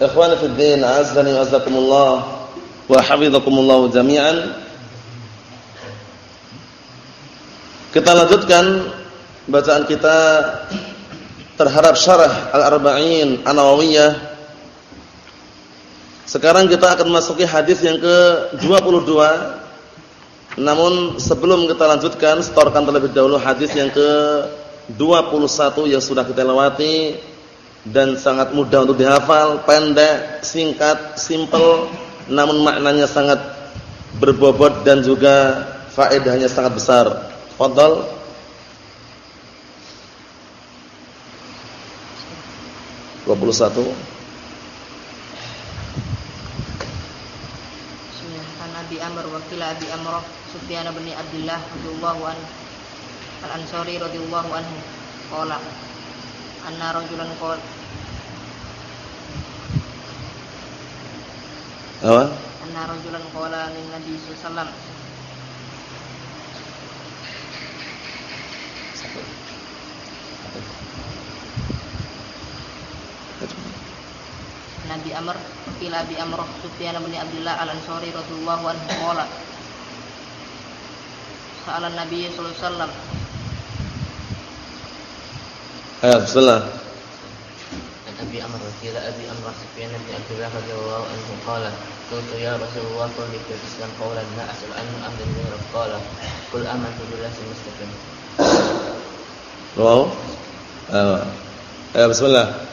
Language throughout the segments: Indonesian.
Ikhwani fi din, azdani wa azzakumullah wa hafizakumullah jami'an. Kita lanjutkan bacaan kita terhadap syarah Al-Arba'in An-Nawawiyah. Sekarang kita akan memasuki hadis yang ke-22. Namun sebelum kita lanjutkan, setorkan terlebih dahulu hadis yang ke-21 yang sudah kita lewati dan sangat mudah untuk dihafal, pendek, singkat, simple, namun maknanya sangat berbobot dan juga faedahnya sangat besar. Fadhal. Dua puluh satu. Nabi Amr wakil Abi Amr Sufyan bin Abdullah radhiyallahu anhu Al-Ansari radhiyallahu anhu qala anna rajulan qala apa? Anna rajulan qala lin nabi sallallahu Nabi Amr Bila Abi Amr Sufyan bin Abdullah Al-Ansari radhiyallahu anhu qala. Sa'ala Nabi sallallahu alaihi wasallam Ya, bismillah. Abi Amr kira Abi Amr Sufyan bin Abdullah radhiyallahu anhu qala qultu ya Rasulullah qul li fil Islam qawlan la as'al anhu amdan ghayra qala qul amantu billahi mustaqim Wow. Uh, ya, bismillah. Ayo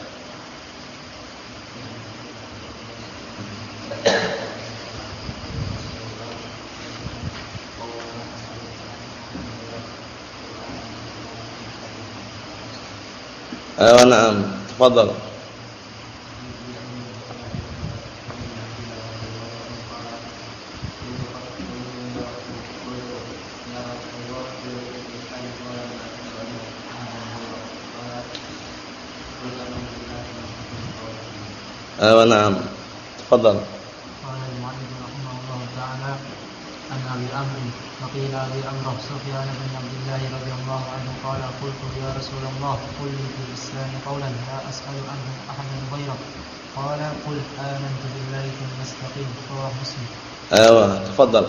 أيوه نعم. تفضل. أيوه نعم. تفضل. وقيل ابي أمر سفيان بن عبد الله رضي الله عنه قال قلت يا رسول الله قل لي في الاسلام قولا لا أسأل عنه احدا غيرك قال قل آمنت بالله ثم استقيم رواه مسلم. Ayo, tafadhal.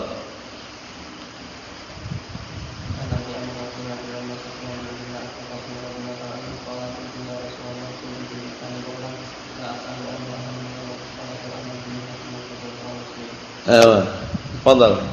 An Abi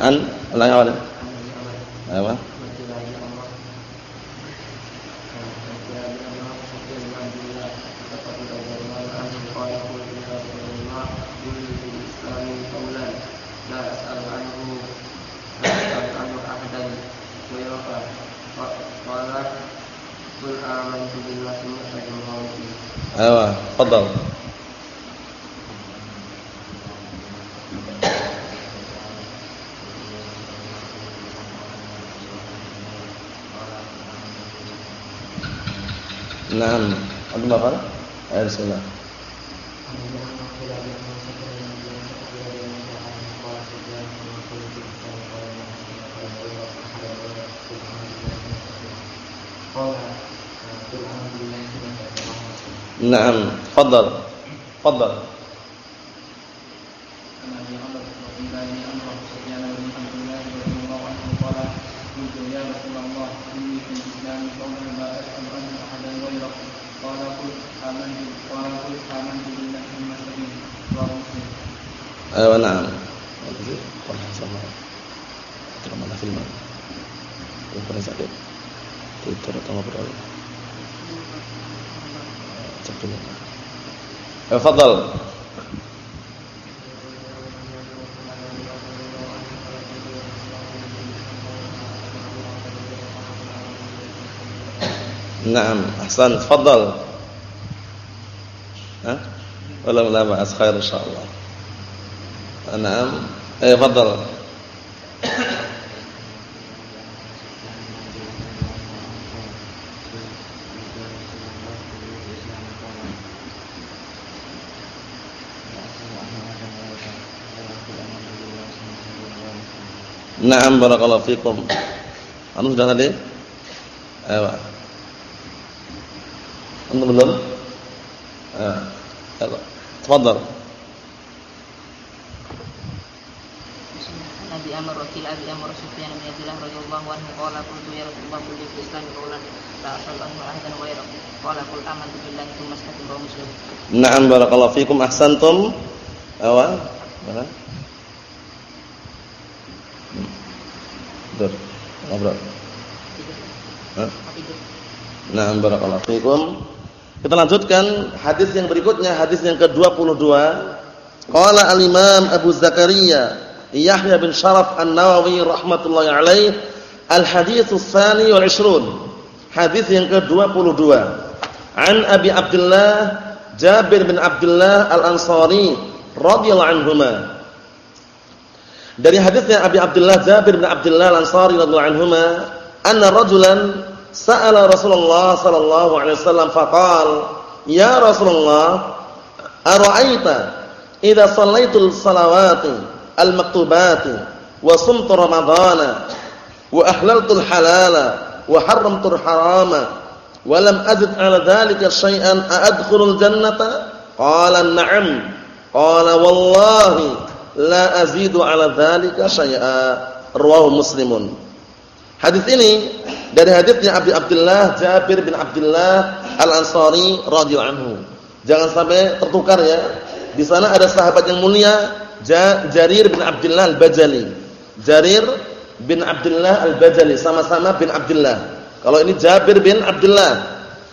An an ulangi awal. Ayo. Ayo, tafadhal. نعم. عبد الله قال؟ آه بسم الله نعم. تفضل. تفضل. Eh fadal Naam, ahsan, tafadhal. Ha? Wala la ba'as khair insyaallah. Naam, eh tafadhal. Naam barakallahu fikum. Anu sudah tadi? Ayo. Antum belum? Ah. Yalla. Tafadhal. Nabi Amr wakil Abi Amr Sufyan bin Abdullah radhiyallahu anhu qala qultu ya Rasulullah qul li Islam qawlan la asallu ahadan ghairak qala qul amantu billahi tsumma istaqim rawi muslim Naam barakallahu fikum ahsantum. Awa. Mana? Dur. Ngobrol. Naam barakallahu fikum. Kita lanjutkan hadis yang berikutnya, hadis yang ke-22. Qala al-Imam Abu Zakaria Yahya bin Sharaf An-Nawawi rahmatullahi alaih, al-hadits tsani wal 20. Hadis yang ke-22. An Abi Abdullah Jabir bin Abdullah Al-Ansari radhiyallahu anhuma. Dari hadisnya Abi Abdullah Jabir bin Abdullah Al-Ansari radhiyallahu anhuma, anna rajulan sa'ala Rasulullah sallallahu alaihi wasallam faqal, "Ya Rasulullah, ara'aita idza shallaitul salawati al-maktubati wa sumtu ramadhana wa ahlaltul halala wa haramtul harama wa lam azid 'ala dhalika shay'an a'adkhulul jannata?" Qala na'am. Qala wallahi la azidu 'ala dhalika syai'a. Rawahu Muslimun. Hadis ini dari hadisnya Abi Abdullah Jabir bin Abdullah Al-Ansari radhiyallahu anhu. Jangan sampai tertukar ya. Di sana ada sahabat yang mulia Ja- Jarir bin Abdullah Al-Bajali. Jarir bin Abdullah Al-Bajali sama-sama bin Abdullah. Kalau ini Jabir bin Abdullah.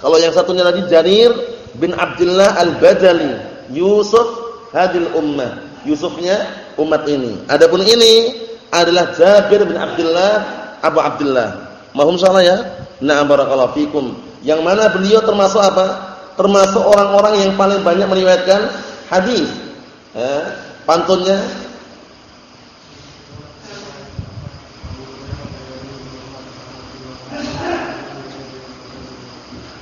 Kalau yang satunya lagi Jarir bin Abdullah Al-Bajali. Yusuf hadil ummah. Yusufnya umat ini. Adapun ini adalah Jabir bin Abdullah Abu Abdullah. Mahum salah ya? Na'am barakallahu fikum. Yang mana beliau termasuk apa? Termasuk orang-orang yang paling banyak meriwayatkan hadis. Eh, pantunnya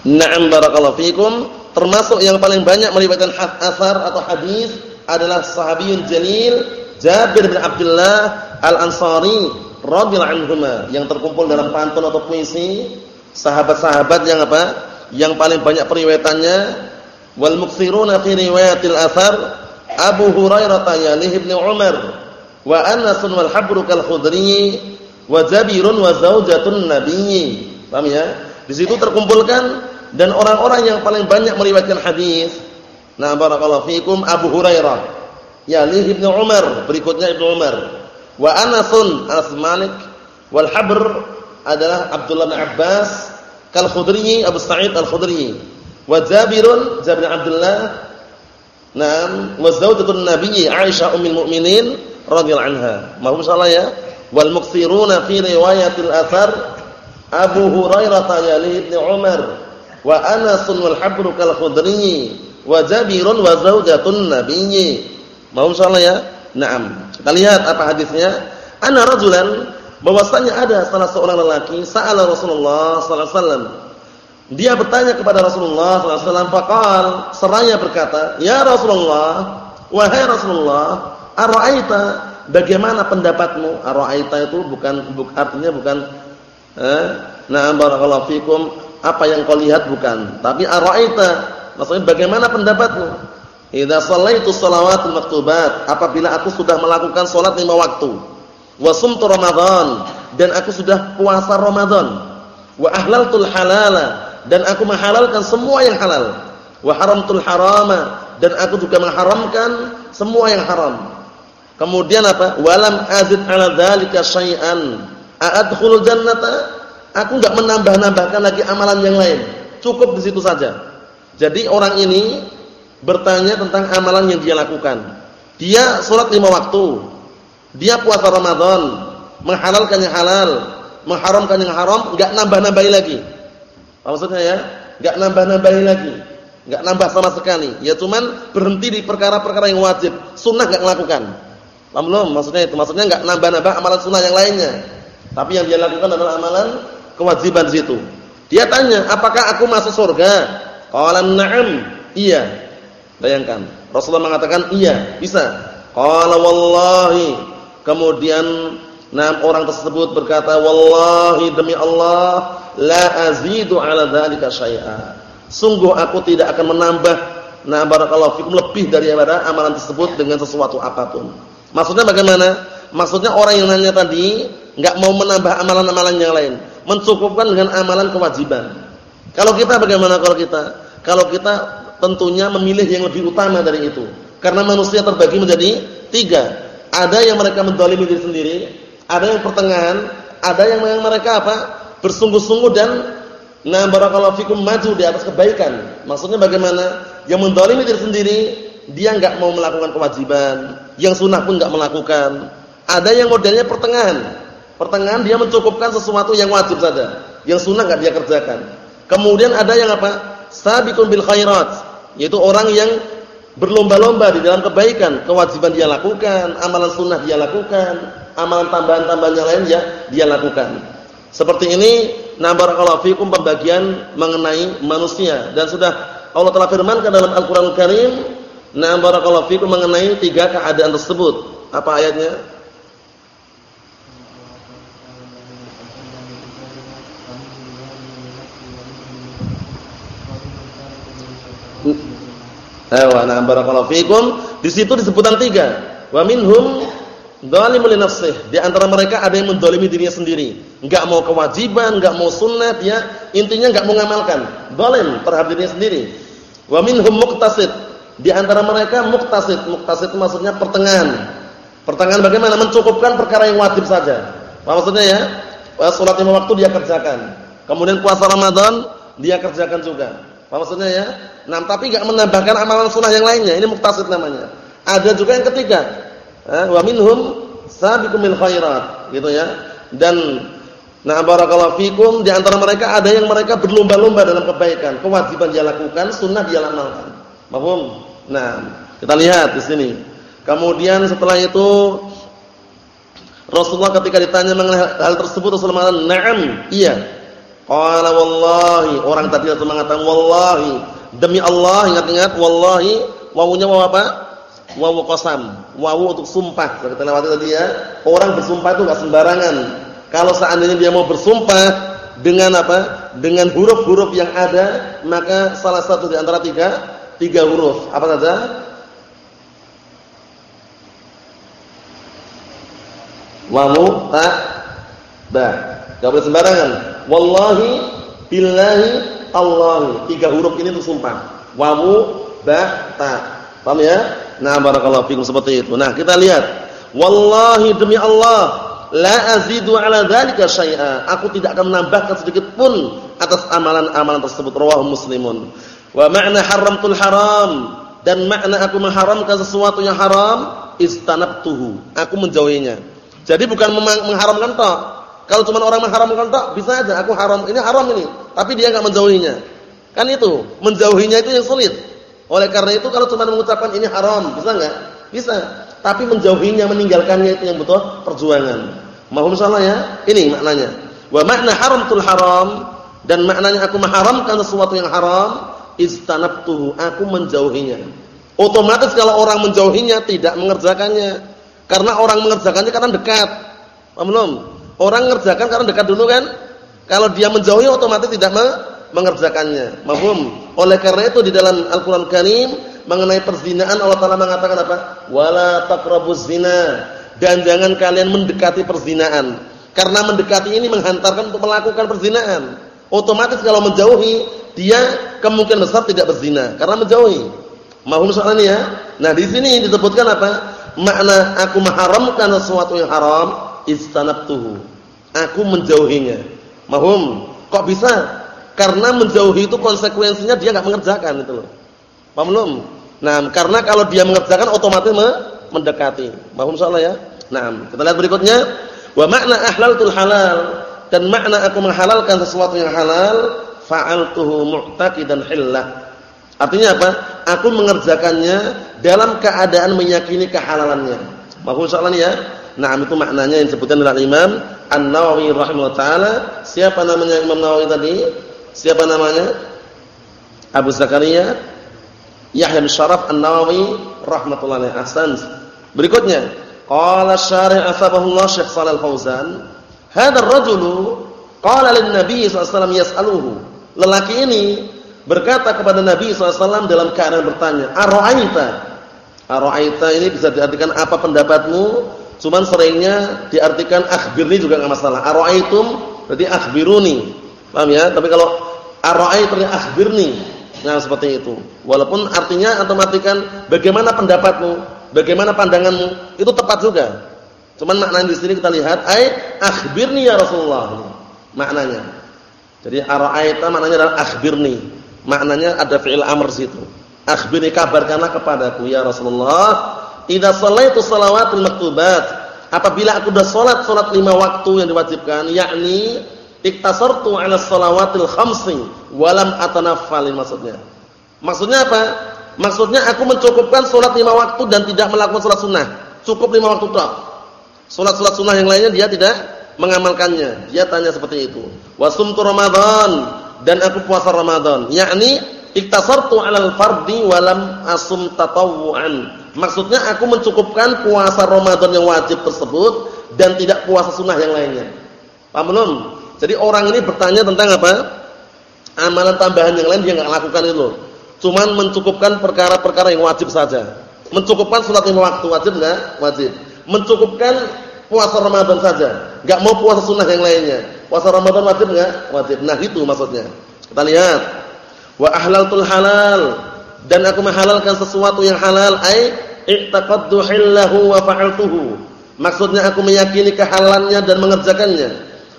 Na'am barakallahu fikum. Termasuk yang paling banyak meriwayatkan asar atau hadis adalah sahabiyun jalil Jabir bin Abdullah Al-Ansari radhiyallahu anhuma yang terkumpul dalam pantun atau puisi sahabat-sahabat yang apa? Yang paling banyak periwayatannya wal muktsiruna fi riwayatil athar Abu Hurairah yalih ibn Umar wa Anas wal Habru kal Khudri wa Jabirun wa zaujatun Nabi. Paham ya? Di situ terkumpulkan dan orang-orang yang paling banyak meriwayatkan hadis. Nah, barakallahu fikum Abu Hurairah, yalih ibn Umar, berikutnya Ibnu Umar. Wa Anasun Anas Malik wal Habr adalah Abdullah bin Abbas kal Khudri Abu Sa'id al-Khudri wa Jabirun Jabir Abdullah Naam wa zawjatun Nabi Aisyah ummul mukminin radhiyallahu anha. Mahum salah ya. Wal muktsiruna fi riwayatil athar Abu Hurairah yali ibn Umar wa Anas wal Habr kal Khudri wa Jabirun wa zawjatun Nabi. Mahum salah ya? Naam. Kita lihat apa hadisnya. Ana rajulan bahwasanya ada salah seorang lelaki sa'ala Rasulullah sallallahu alaihi wasallam. Dia bertanya kepada Rasulullah sallallahu alaihi wasallam seraya berkata, "Ya Rasulullah, wahai Rasulullah, ara'aita bagaimana pendapatmu?" Ara'aita itu bukan buk, artinya bukan eh, na'am barakallahu fikum, apa yang kau lihat bukan, tapi ara'aita maksudnya bagaimana pendapatmu? Idza shallaitu shalawatul maktubat, apabila aku sudah melakukan salat lima waktu, wa sumtu ramadan dan aku sudah puasa Ramadan. Wa ahlaltul halala dan aku menghalalkan semua yang halal. Wa haramtul harama dan aku juga mengharamkan semua yang haram. Kemudian apa? Walam azid ala dzalika syai'an. A'adkhulul jannata? Aku enggak menambah-nambahkan lagi amalan yang lain. Cukup di situ saja. Jadi orang ini bertanya tentang amalan yang dia lakukan. Dia sholat lima waktu. Dia puasa Ramadan, menghalalkan yang halal, mengharamkan yang haram, enggak nambah-nambahi lagi. Maksudnya ya? Enggak nambah-nambahi lagi. Enggak nambah sama sekali. Ya cuman berhenti di perkara-perkara yang wajib. Sunnah enggak melakukan. Paham? Maksudnya itu maksudnya enggak nambah-nambah amalan sunnah yang lainnya. Tapi yang dia lakukan adalah amalan kewajiban situ. Dia tanya, "Apakah aku masuk surga?" Qala na'am. Iya. Bayangkan, Rasulullah mengatakan iya, bisa. Qala wallahi. Kemudian enam orang tersebut berkata, "Wallahi demi Allah, la azidu ala dzalika syai'a." Sungguh aku tidak akan menambah nah barakallahu fikum lebih daripada amalan tersebut dengan sesuatu apa pun. Maksudnya bagaimana? Maksudnya orang yang nanya tadi enggak mau menambah amalan-amalan yang lain, mencukupkan dengan amalan kewajiban. Kalau kita bagaimana kalau kita? Kalau kita tentunya memilih yang lebih utama dari itu. Karena manusia terbagi menjadi tiga. Ada yang mereka mendolimi diri sendiri, ada yang pertengahan, ada yang mereka apa? bersungguh-sungguh dan nah barakallahu fikum maju di atas kebaikan. Maksudnya bagaimana? Yang mendolimi diri sendiri, dia enggak mau melakukan kewajiban, yang sunnah pun enggak melakukan. Ada yang modelnya pertengahan. Pertengahan dia mencukupkan sesuatu yang wajib saja, yang sunnah enggak dia kerjakan. Kemudian ada yang apa? Sabiqun bil khairat, yaitu orang yang berlomba-lomba di dalam kebaikan, kewajiban dia lakukan, amalan sunnah dia lakukan, amalan tambahan-tambahan yang lain dia dia lakukan. Seperti ini na barakallahu fikum pembagian mengenai manusia dan sudah Allah telah firmankan dalam Al-Qur'an Al Karim na barakallahu fikum mengenai tiga keadaan tersebut. Apa ayatnya? Ayo, nah barakallahu fikum. Di situ disebutkan tiga. Wa minhum nafsih. Di antara mereka ada yang mendolimi dirinya sendiri. Enggak mau kewajiban, enggak mau sunnah, dia intinya enggak mau ngamalkan. Zalim terhadap dirinya sendiri. Wa minhum muqtasid. Di antara mereka muqtasid. Muqtasid maksudnya pertengahan. Pertengahan bagaimana? Mencukupkan perkara yang wajib saja. Apa maksudnya ya? Salat lima waktu dia kerjakan. Kemudian puasa Ramadan dia kerjakan juga. Apa maksudnya ya? Nah, tapi enggak menambahkan amalan sunnah yang lainnya. Ini muktasid namanya. Ada juga yang ketiga. Eh, wa minhum sabiqum khairat, gitu ya. Dan nah barakallahu fikum di antara mereka ada yang mereka berlomba-lomba dalam kebaikan, kewajiban dia lakukan, sunnah dia amalkan. Paham? Nah, kita lihat di sini. Kemudian setelah itu Rasulullah ketika ditanya mengenai hal tersebut Rasulullah mengatakan, "Na'am." Iya. Qala wallahi, orang tadi itu mengatakan wallahi, demi Allah ingat-ingat wallahi, wawunya wawu apa? Wawu qasam. Wawu untuk sumpah. Kita lewati tadi ya. Orang bersumpah itu enggak sembarangan. Kalau seandainya dia mau bersumpah dengan apa? Dengan huruf-huruf yang ada, maka salah satu di antara tiga tiga huruf. Apa saja? Wawu ta ba. Enggak boleh sembarangan. Wallahi billahi Allah. Tiga huruf ini itu sumpah. Wawu ba ta. Paham ya? Nah, barakallahu fikum seperti itu. Nah, kita lihat. Wallahi demi Allah, la azidu ala dzalika syai'a. Aku tidak akan menambahkan sedikit pun atas amalan-amalan tersebut. Rawahu Muslimun. Wa ma'na haramtul haram dan makna aku mengharamkan sesuatu yang haram istanabtuhu. Aku menjauhinya. Jadi bukan mengharamkan toh. Kalau cuma orang mengharamkan tak bisa aja aku haram, ini haram ini, tapi dia enggak menjauhinya. Kan itu, menjauhinya itu yang sulit. Oleh karena itu kalau cuma mengucapkan ini haram, bisa enggak? Bisa. Tapi menjauhinya, meninggalkannya itu yang butuh perjuangan. Mohon salah ya? Ini maknanya. Wa makna haramtul haram dan maknanya aku mengharamkan sesuatu yang haram, istanabtuhu, aku menjauhinya. Otomatis kalau orang menjauhinya tidak mengerjakannya. Karena orang mengerjakannya karena dekat. Paham? Orang mengerjakan karena dekat dulu kan? Kalau dia menjauhi otomatis tidak mengerjakannya. Mahum. Oleh karena itu di dalam Al-Qur'an Karim mengenai perzinahan Allah Taala mengatakan apa? Wala taqrabuz zina dan jangan kalian mendekati perzinahan. Karena mendekati ini menghantarkan untuk melakukan perzinahan. Otomatis kalau menjauhi, dia kemungkinan besar tidak berzina karena menjauhi. Mahum soal ini ya. Nah, di sini disebutkan apa? Makna aku mengharamkan sesuatu yang haram, istanabtuhu. Aku menjauhinya. Mahum. Kok bisa? Karena menjauhi itu konsekuensinya dia enggak mengerjakan itu loh. Paham? Nah, karena kalau dia mengerjakan otomatis mendekati. Mahum soal ya. Nah, kita lihat berikutnya. Wa makna ahlaltul halal dan makna aku menghalalkan sesuatu yang halal fa'altuhu mu'taqidan hillah. Artinya apa? Aku mengerjakannya dalam keadaan meyakini kehalalannya. Mahfum soalan ya? Nah, itu maknanya yang disebutkan oleh Imam An-Nawawi rahimahullah taala. Siapa namanya Imam Nawawi tadi? Siapa namanya? Abu Zakaria Yahya bin Syaraf An-Nawawi rahmatullahi alaihi. Berikutnya, qala syarih asbahullah Syekh Shalal Fauzan Hadar rajulu qala lin Nabi sallallahu yas'aluhu. Lelaki ini berkata kepada Nabi SAW dalam keadaan bertanya, "Ara'aita?" Ara'aita ini bisa diartikan apa pendapatmu? Cuman seringnya diartikan akhbirni juga enggak masalah. Ara'aitum berarti akhbiruni. Paham ya? Tapi kalau ara'aita akhbirni. Nah, seperti itu. Walaupun artinya otomatikan bagaimana pendapatmu, bagaimana pandanganmu, itu tepat juga. Cuman maknanya di sini kita lihat ai akhbirni ya Rasulullah. Maknanya. Jadi ara'aita maknanya adalah akhbirni. Maknanya ada fi'il amr situ. Akhbirni kabarkanlah kepadaku ya Rasulullah, idza shallaitu shalawatul maktubat, apabila aku sudah salat salat lima waktu yang diwajibkan, yakni iktasartu 'ala shalawatil khamsi wa lam atanaffal maksudnya. Maksudnya apa? Maksudnya aku mencukupkan salat lima waktu dan tidak melakukan salat sunnah. Cukup lima waktu tok. Salat-salat sunnah yang lainnya dia tidak mengamalkannya. Dia tanya seperti itu. Wasumtu Ramadan dan aku puasa Ramadan. Yakni iktasartu 'alal fardi wa lam asum tatawwu'an. Maksudnya aku mencukupkan puasa Ramadan yang wajib tersebut dan tidak puasa sunnah yang lainnya. Paham belum? Jadi orang ini bertanya tentang apa? Amalan tambahan yang lain dia enggak lakukan itu. Cuman mencukupkan perkara-perkara yang wajib saja. Mencukupkan salat lima waktu wajib enggak? Wajib mencukupkan puasa Ramadan saja, enggak mau puasa sunnah yang lainnya. Puasa Ramadan wajib enggak? Wajib. Nah, itu maksudnya. Kita lihat. Wa ahlaltul halal dan aku menghalalkan sesuatu yang halal ai i'taqaddu hillahu wa fa'altuhu. Maksudnya aku meyakini kehalalannya dan mengerjakannya.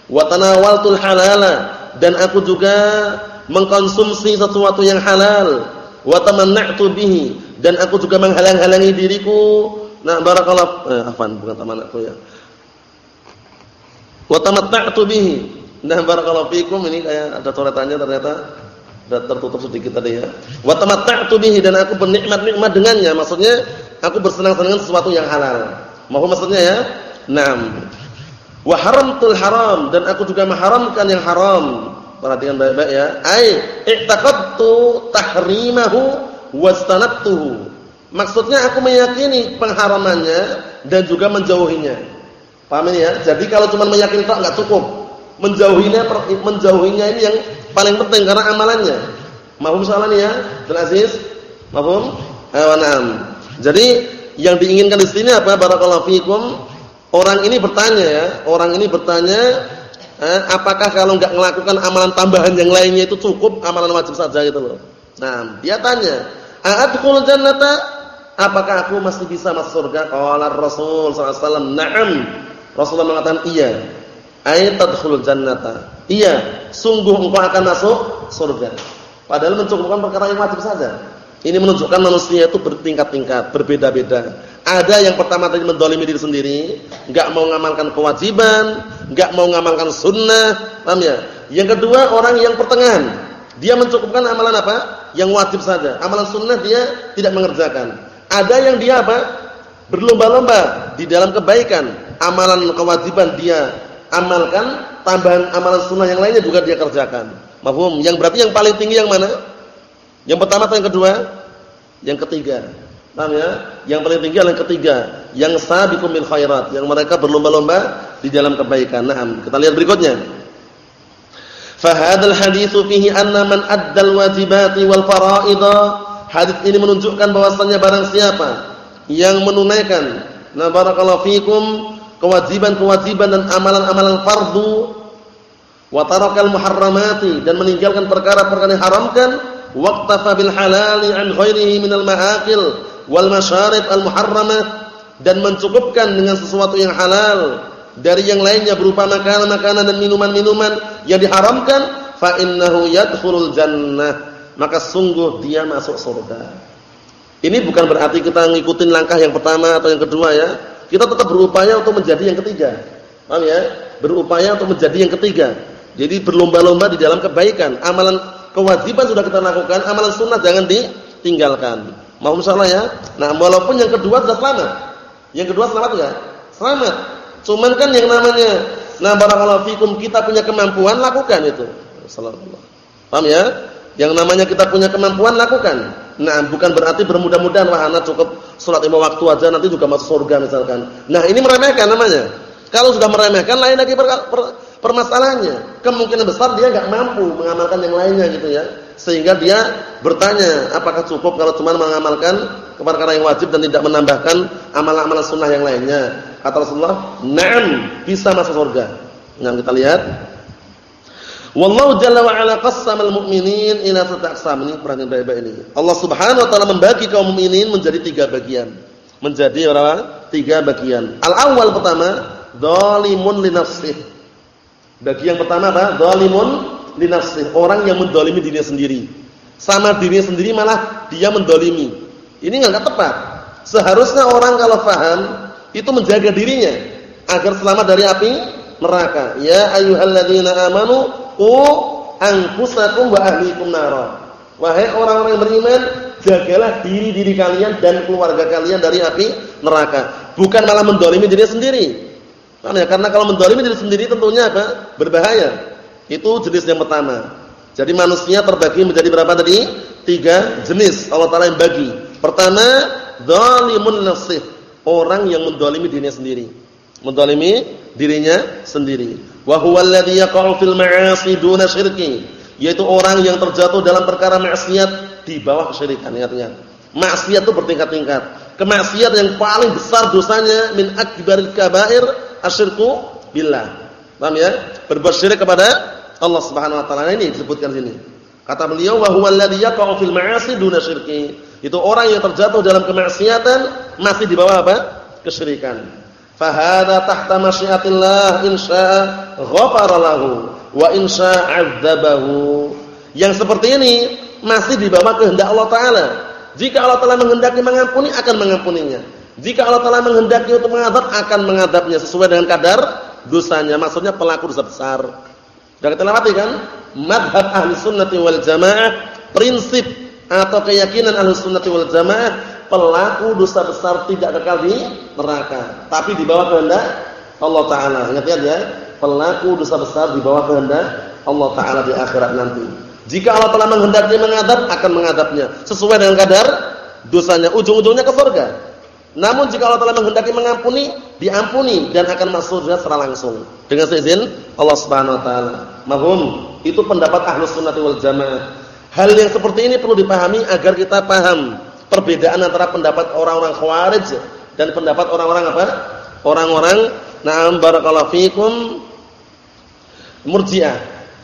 Wa tanawaltul halala dan aku juga mengkonsumsi sesuatu yang halal. Wa tamanna'tu bihi dan aku juga menghalang-halangi diriku Nah, barakallahu eh afan bukan tamanatu ya. Wa tamatta'tu bihi. Nah, barakallahu fikum ini kayak ada coretannya ternyata tertutup sedikit tadi ya. Wa tamatta'tu bihi dan aku bernikmat-nikmat dengannya. Maksudnya aku bersenang-senang dengan sesuatu yang halal. Mau maksudnya ya? Naam. Wa haramtul haram dan aku juga mengharamkan yang haram. Perhatikan baik-baik ya. Ai i'taqadtu tahrimahu wastanabtuhu. Maksudnya aku meyakini pengharamannya dan juga menjauhinya. Paham ini ya? Jadi kalau cuma meyakini tak enggak cukup. Menjauhinya menjauhinya ini yang paling penting karena amalannya. Mahum soalan ya? Jelas Aziz? Awanam. Jadi yang diinginkan di sini apa? Barakallahu fikum. Orang ini bertanya ya, orang ini bertanya eh, apakah kalau enggak melakukan amalan tambahan yang lainnya itu cukup amalan wajib saja gitu loh. Nah, dia tanya, "A'adkhul jannata Apakah aku masih bisa masuk surga? Qala Rasul sallallahu alaihi wasallam, "Na'am." Rasulullah mengatakan, "Iya." Ay tadkhulul jannata. Iya, sungguh engkau akan masuk surga. Padahal mencukupkan perkara yang wajib saja. Ini menunjukkan manusia itu bertingkat-tingkat, berbeda-beda. Ada yang pertama tadi mendolimi diri sendiri, enggak mau mengamalkan kewajiban, enggak mau mengamalkan sunnah, paham ya? Yang kedua orang yang pertengahan, dia mencukupkan amalan apa? Yang wajib saja. Amalan sunnah dia tidak mengerjakan. Ada yang dia apa? Berlomba-lomba di dalam kebaikan, amalan kewajiban dia amalkan, tambahan amalan sunnah yang lainnya juga dia kerjakan. Mahfum? Yang berarti yang paling tinggi yang mana? Yang pertama atau yang kedua? Yang ketiga. Paham ya? Yang paling tinggi adalah yang ketiga, yang sabiqum bil khairat, yang mereka berlomba-lomba di dalam kebaikan. Nah, kita lihat berikutnya. Fahadal haditsu fihi anna man addal wajibati wal fara'idha Hadis ini menunjukkan bahwasannya barang siapa yang menunaikan na barakallahu fikum kewajiban-kewajiban dan amalan-amalan fardu. Wa tarakal muharramati dan meninggalkan perkara-perkara yang haramkan. Waqtafa bil halali an ghairihi minal ma'akil wal masyarib al muharramah dan mencukupkan dengan sesuatu yang halal dari yang lainnya berupa makanan-makanan dan minuman-minuman yang diharamkan fa innahu yadkhulul jannah. Maka sungguh dia masuk surga. Ini bukan berarti kita ngikutin langkah yang pertama atau yang kedua ya kita tetap berupaya untuk menjadi yang ketiga. Paham ya? Berupaya untuk menjadi yang ketiga. Jadi berlomba-lomba di dalam kebaikan. Amalan kewajiban sudah kita lakukan amalan sunnah jangan ditinggalkan. Mau salah ya? Nah walaupun yang kedua sudah selamat. Yang kedua selamat enggak selamat. Cuman kan yang namanya nah barakallahu fikum kita punya kemampuan lakukan itu. Sallallahu. Paham ya? Yang namanya kita punya kemampuan lakukan. Nah, bukan berarti bermudah-mudahan wah anak cukup salat lima waktu aja nanti juga masuk surga misalkan. Nah, ini meremehkan namanya. Kalau sudah meremehkan lain lagi per, per, permasalahannya. Kemungkinan besar dia enggak mampu mengamalkan yang lainnya gitu ya. Sehingga dia bertanya, apakah cukup kalau cuma mengamalkan perkara yang wajib dan tidak menambahkan amalan-amalan sunnah yang lainnya? Kata Rasulullah, "Na'am, bisa masuk surga." Nah, kita lihat. Wallahu jalla wa ala qassamal mu'minin ila aqsam. Ini perhatian baik-baik ini. Allah Subhanahu wa taala membagi kaum mukminin menjadi tiga bagian. Menjadi berapa? Tiga bagian. Al-awwal pertama, zalimun li nafsih. Bagi yang pertama apa? Zalimun li nafsih. Orang yang mendolimi dirinya sendiri. Sama dirinya sendiri malah dia mendolimi. Ini enggak tepat. Seharusnya orang kalau faham itu menjaga dirinya agar selamat dari api neraka. Ya ayyuhalladzina amanu qu anfusakum wa ahlikum nar. Wahai orang-orang beriman, jagalah diri-diri kalian dan keluarga kalian dari api neraka. Bukan malah mendolimi diri sendiri. Karena, karena kalau mendolimi diri sendiri tentunya apa? Berbahaya. Itu jenis yang pertama. Jadi manusia terbagi menjadi berapa tadi? Tiga jenis Allah Taala yang bagi. Pertama, zalimun nafsih orang yang mendolimi dirinya sendiri. Mendolimi dirinya sendiri. Wa huwa alladhi yaqa'u fil ma'asi duna syirki. Yaitu orang yang terjatuh dalam perkara maksiat di bawah kesyirikan. Ingat-ingat. Maksiat itu bertingkat-tingkat. Kemaksiatan yang paling besar dosanya min akbaril kaba'ir asyirku billah. Paham ya? Berbuat syirik kepada Allah Subhanahu wa taala ini disebutkan sini. Kata beliau wa huwa alladhi yaqa'u fil ma'asi duna syirki. Itu orang yang terjatuh dalam kemaksiatan masih di bawah apa? Kesyirikan. Fahada tahta masyiatillah insya'a ghafara lahu wa insya'a 'adzabahu. Yang seperti ini masih di bawah kehendak Allah taala. Jika Allah taala menghendaki mengampuni akan mengampuninya. Jika Allah taala menghendaki untuk mengadab akan mengadabnya sesuai dengan kadar dosanya. Maksudnya pelaku dosa besar. Sudah kita lewati kan? Madhab ahli sunnati wal jamaah prinsip atau keyakinan Ahlussunnah wal Jamaah pelaku dosa besar tidak kekal di neraka, tapi di bawah kehendak Allah taala. Ingat ya, pelaku dosa besar di bawah kehendak Allah taala di akhirat nanti. Jika Allah telah menghendaki mengadab, akan mengadabnya sesuai dengan kadar dosanya, ujung-ujungnya ke surga. Namun jika Allah telah menghendaki mengampuni, diampuni dan akan masuk surga secara langsung dengan seizin Allah Subhanahu wa taala. Mahum, itu pendapat Ahlus Sunnah wal Jamaah. Hal yang seperti ini perlu dipahami agar kita paham perbedaan antara pendapat orang-orang Khawarij dan pendapat orang-orang apa? Orang-orang na'am barakallahu fikum Murji'ah.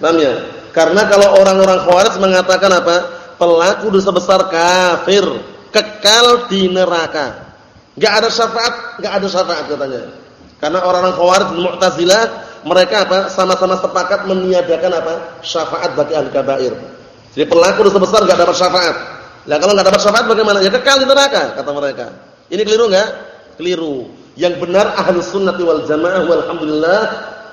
Paham ya? Karena kalau orang-orang Khawarij mengatakan apa? Pelaku dosa besar kafir, kekal di neraka. Enggak ada syafaat, enggak ada syafaat katanya. Karena orang-orang Khawarij dan Mu'tazilah mereka apa? Sama-sama sepakat meniadakan apa? Syafaat bagi ahli kabair. Jadi pelaku dosa besar enggak dapat syafaat. Lah kalau enggak dapat syafaat bagaimana? Ya kekal di neraka kata mereka. Ini keliru enggak? Keliru. Yang benar ahlus sunnati wal jamaah walhamdulillah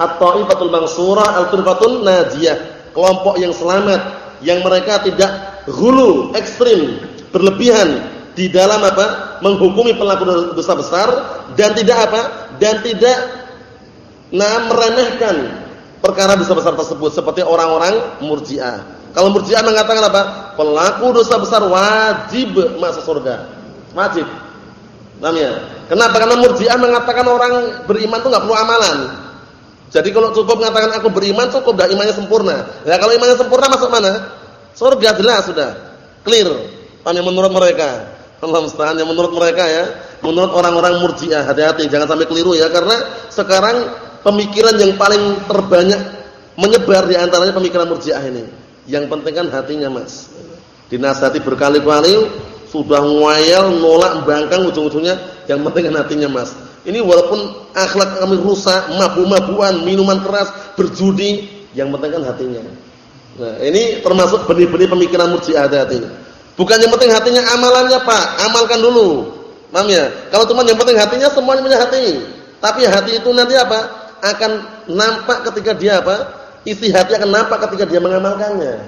at-taifatul mansurah al-firqatul najiyah. Kelompok yang selamat yang mereka tidak hulu ekstrim, berlebihan di dalam apa? menghukumi pelaku dosa besar dan tidak apa? dan tidak nah meremehkan perkara dosa besar tersebut seperti orang-orang Murji'ah. Kalau Murji'ah mengatakan apa? Pelaku dosa besar wajib masuk surga. Wajib. Namanya. Kenapa? Karena Murji'ah mengatakan orang beriman itu enggak perlu amalan. Jadi kalau cukup mengatakan aku beriman cukup dah imannya sempurna. Ya kalau imannya sempurna masuk mana? Surga jelas sudah. Clear. Paham menurut mereka. Allah musta'an ya menurut mereka ya, menurut orang-orang Murji'ah. Hati-hati jangan sampai keliru ya karena sekarang pemikiran yang paling terbanyak menyebar di antaranya pemikiran Murji'ah ini. Yang penting kan hatinya, Mas. Dinasihati berkali-kali sudah ngoyel, nolak, bangkang ujung-ujungnya yang penting kan hatinya, Mas. Ini walaupun akhlak kami rusak, mabuk-mabuan, minuman keras, berjudi, yang penting kan hatinya. Nah, ini termasuk benih-benih pemikiran Murji'ah hati-hati. Bukan yang penting hatinya amalannya Pak, amalkan dulu. Paham ya? Kalau cuma yang penting hatinya semuanya punya hati. Tapi hati itu nanti apa? Akan nampak ketika dia apa? Akan nampak ketika dia mengamalkannya.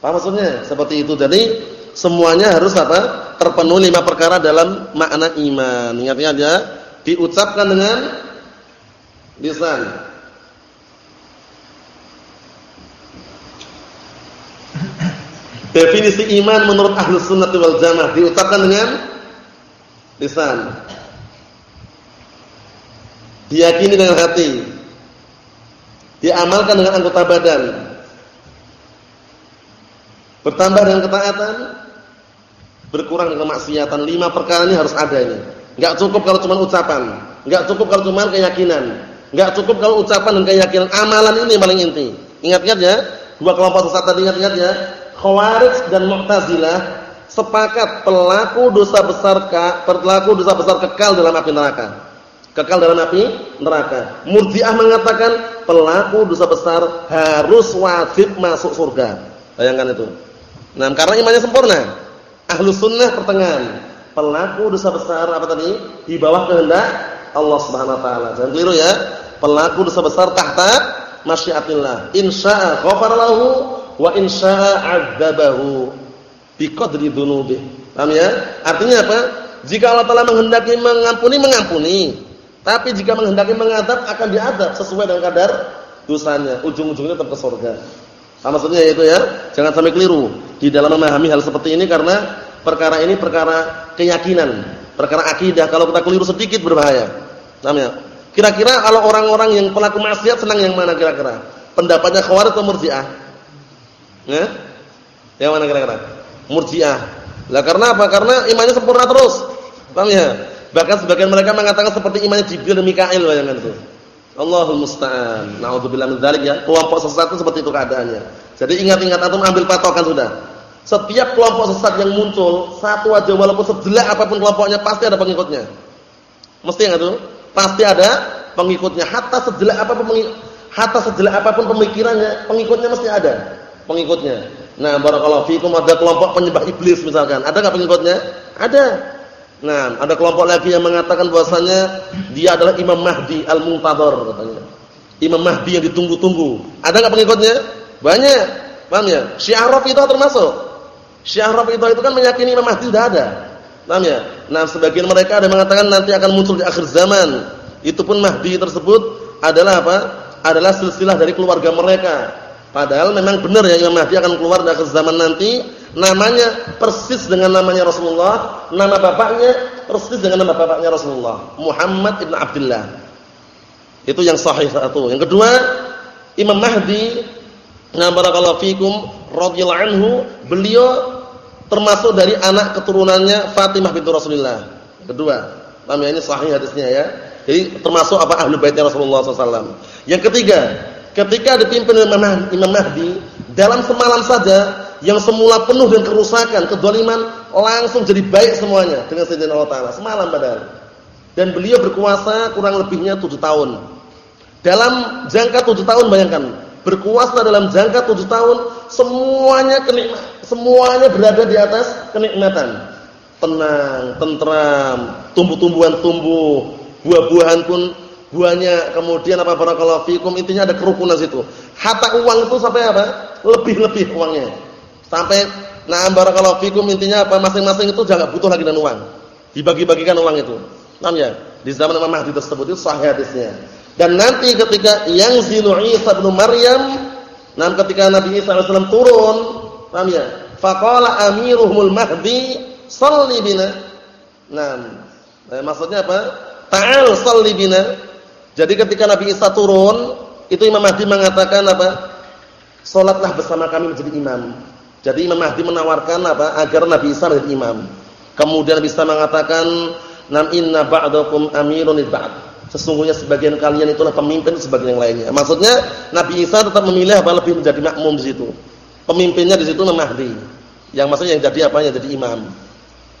Paham maksudnya? Seperti itu. Jadi semuanya harus apa? Terpenuhi lima perkara dalam makna iman. Ingat-ingat ya, diucapkan dengan lisan Definisi iman menurut ahlu sunnah wal jamaah diucapkan dengan lisan. Diyakini dengan hati. Diamalkan dengan anggota badan. Bertambah dengan ketaatan, berkurang dengan kemaksiatan. Lima perkara ini harus ada ini. Enggak cukup kalau cuma ucapan, enggak cukup kalau cuma keyakinan, enggak cukup kalau ucapan dan keyakinan. Amalan ini paling inti. Ingat-ingat ya, dua kelompok sesat tadi ingat-ingat ya Khawarij dan Mu'tazilah sepakat pelaku dosa besar pelaku dosa besar kekal dalam api neraka. Kekal dalam api neraka. Murji'ah mengatakan pelaku dosa besar harus wajib masuk surga. Bayangkan itu. Nah, karena imannya sempurna. Ahlu sunnah pertengahan. Pelaku dosa besar apa tadi? Di bawah kehendak Allah Subhanahu wa taala. Jangan keliru ya. Pelaku dosa besar tahta masyiatillah. Insya'a ghafara lahu wa in syaa'a 'adzabahu biqadri dzunubi. Paham ya? Artinya apa? Jika Allah Taala menghendaki mengampuni, mengampuni. Tapi jika menghendaki mengadab akan diadab sesuai dengan kadar dosanya. Ujung-ujungnya tetap ke surga. Nah, maksudnya itu ya, jangan sampai keliru di dalam memahami hal seperti ini karena perkara ini perkara keyakinan, perkara akidah. Kalau kita keliru sedikit berbahaya. Namanya. Kira-kira kalau orang-orang yang pelaku maksiat senang yang mana kira-kira? Pendapatnya Khawarij atau Murji'ah? Ya? Yang mana kira-kira? Murji'ah. Lah karena apa? Karena imannya sempurna terus. Paham ya? Bahkan sebagian mereka mengatakan seperti imannya Jibril dan Mikail bayangkan itu. Allahul musta'an. Nauzubillah min dzalik ya. Kelompok sesat itu seperti itu keadaannya. Jadi ingat-ingat antum ambil patokan sudah. Setiap kelompok sesat yang muncul, satu aja walaupun sejelek apa pun kelompoknya pasti ada pengikutnya. Mesti enggak tuh? Pasti ada pengikutnya. Hatta sejelek apa pun hatta sejelek apa pun pemikirannya, pengikutnya mesti ada pengikutnya. Nah, barakallahu fikum ada kelompok penyembah iblis misalkan. Ada enggak pengikutnya? Ada. Nah, ada kelompok lagi yang mengatakan bahwasanya dia adalah Imam Mahdi al-Muntadhar katanya. Imam Mahdi yang ditunggu-tunggu. Ada enggak pengikutnya? Banyak. Paham ya? Syiah Rafidhah termasuk. Syiah Rafidhah itu kan meyakini Imam Mahdi sudah ada. Paham ya? Nah, sebagian mereka ada mengatakan nanti akan muncul di akhir zaman. Itu pun Mahdi tersebut adalah apa? Adalah silsilah dari keluarga mereka Padahal memang benar ya Imam Mahdi akan keluar dari zaman nanti namanya persis dengan namanya Rasulullah, nama bapaknya persis dengan nama bapaknya Rasulullah, Muhammad ibn Abdullah. Itu yang sahih satu. Yang kedua, Imam Mahdi na barakallahu fikum radhiyallahu anhu, beliau termasuk dari anak keturunannya Fatimah bintu Rasulullah. Kedua, paham ya ini sahih hadisnya ya. Jadi termasuk apa ahli baitnya Rasulullah SAW. Yang ketiga, ketika dipimpin oleh Imam Mahdi dalam semalam saja yang semula penuh dengan kerusakan, kedoliman langsung jadi baik semuanya dengan seizin Allah Taala semalam padahal. Dan beliau berkuasa kurang lebihnya tujuh tahun. Dalam jangka tujuh tahun bayangkan berkuasa dalam jangka tujuh tahun semuanya kenikmat, semuanya berada di atas kenikmatan, tenang, tentram, tumbuh-tumbuhan tumbuh, buah-buahan pun buahnya kemudian apa? Barakallahu fikum. Intinya ada kerukunan situ. Hatta uang itu sampai apa? Lebih-lebih uangnya. Sampai nah barakallahu fikum intinya apa? Masing-masing itu jangan butuh lagi dengan uang. Dibagi-bagikan uang itu. Paham ya? Di zaman Imam Mahdi tersebut itu sahih hadisnya. Dan nanti ketika yang zinu Isa bin Maryam nah ketika Nabi Isa alaihi turun paham ya? Faqala amiruhumul mahdi salli bina. Nah, maksudnya apa? Ta'al salli bina jadi ketika Nabi Isa turun, itu Imam Mahdi mengatakan apa? Salatlah bersama kami menjadi imam. Jadi Imam Mahdi menawarkan apa? Agar Nabi Isa menjadi imam. Kemudian bisa mengatakan nam inna ba'dakum amirun ba'd. Sesungguhnya sebagian kalian itulah pemimpin sebagian yang lainnya. Maksudnya Nabi Isa tetap memilih apa lebih menjadi makmum di situ. Pemimpinnya di situ Mahdi. Yang maksudnya yang jadi apa? Yang jadi imam.